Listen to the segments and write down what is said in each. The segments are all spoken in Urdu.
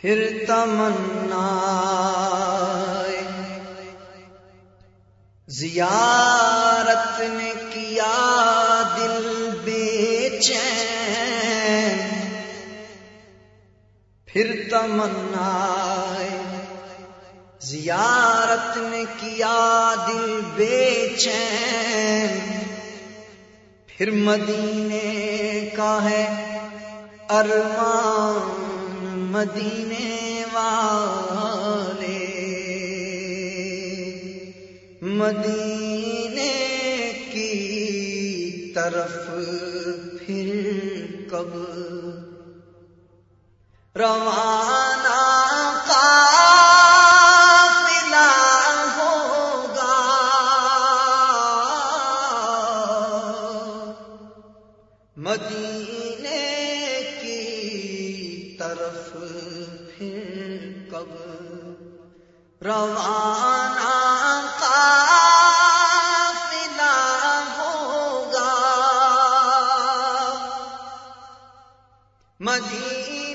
پھر تمنا زیارت نے کیا دل بے چین۔ پھر تمنا زیارت نے کیا دل بے چین۔ پھر مدینے کا ہے ارمان۔ مدینے والے۔ مدینے کی طرف پھر کب؟ روانہ کا ہوگا۔ مدینے طرف پھر کب؟ روانہ کا ہوگا۔ مدینہ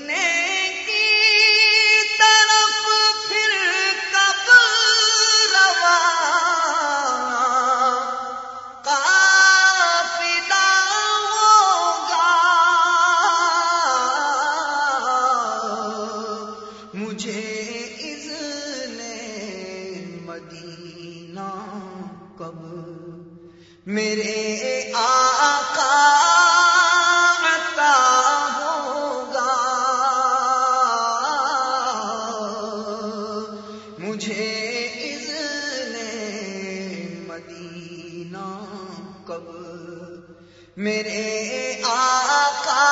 میرے آقا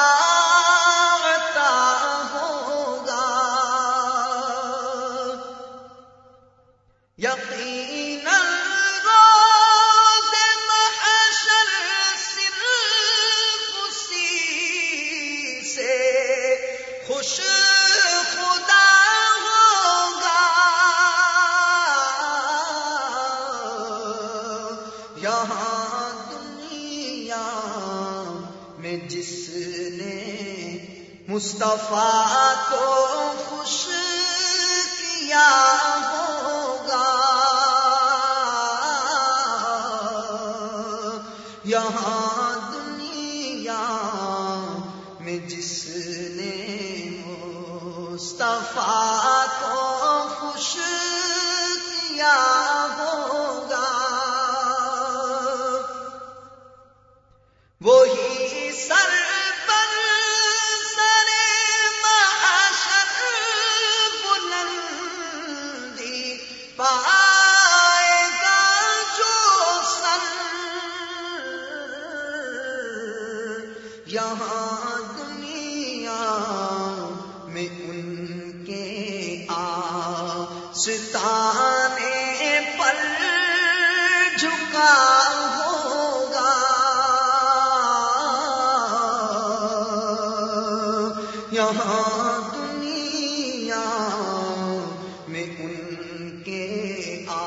عطا ہوگا۔ یقینا خوش خدا ہوگا۔ یہاں میں جس نے مصطفیٰ کو خوش کیا ہوگا، یہاں دنیا میں جس نے مصطفیٰ کو خوش یہاں دنیا میں ستانے پر جھکا ہوگا۔ یہاں دنیا میں ان کے آ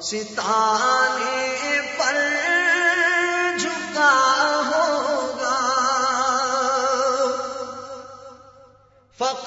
ستانے پر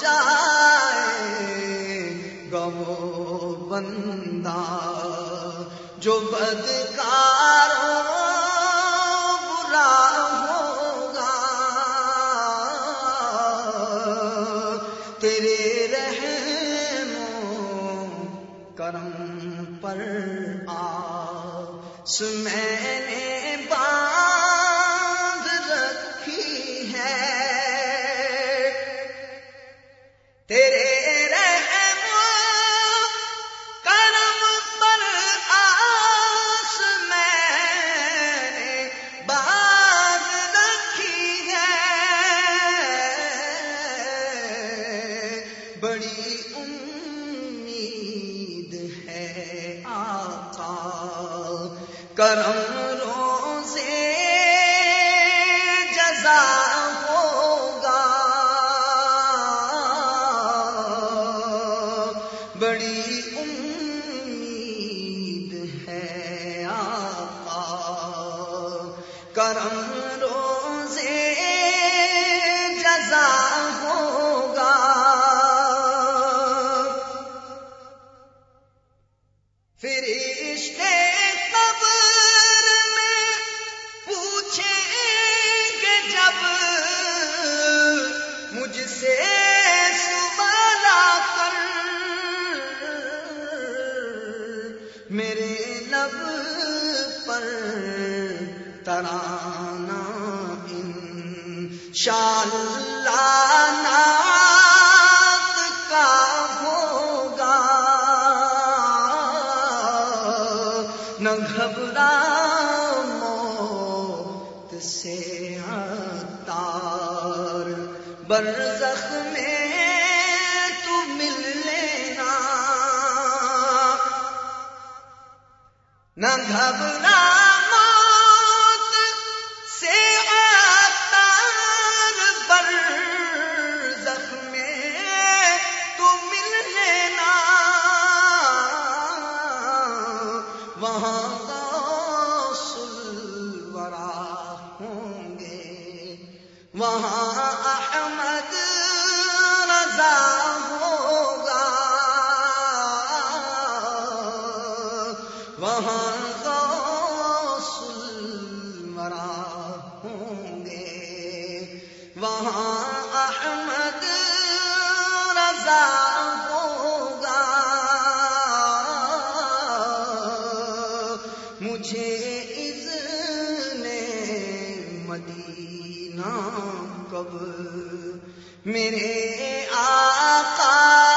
جائے گا وہ بندہ جو بدکار برا ہوگا تیرے رحم کرم پر آس میں کرم ان شاء نعت کا ہوگا۔ نہ گھبرا موت سے عطار۔ برزخ میں تو مل لینا۔ نہ گھبرا وہاں احمد رضا ہوگا۔ وہاں غوث الورا ہوں گے۔ وہاں احمد رضا ہوگا۔ مجھے اذن مدینہ نام کب؟ میرے آقا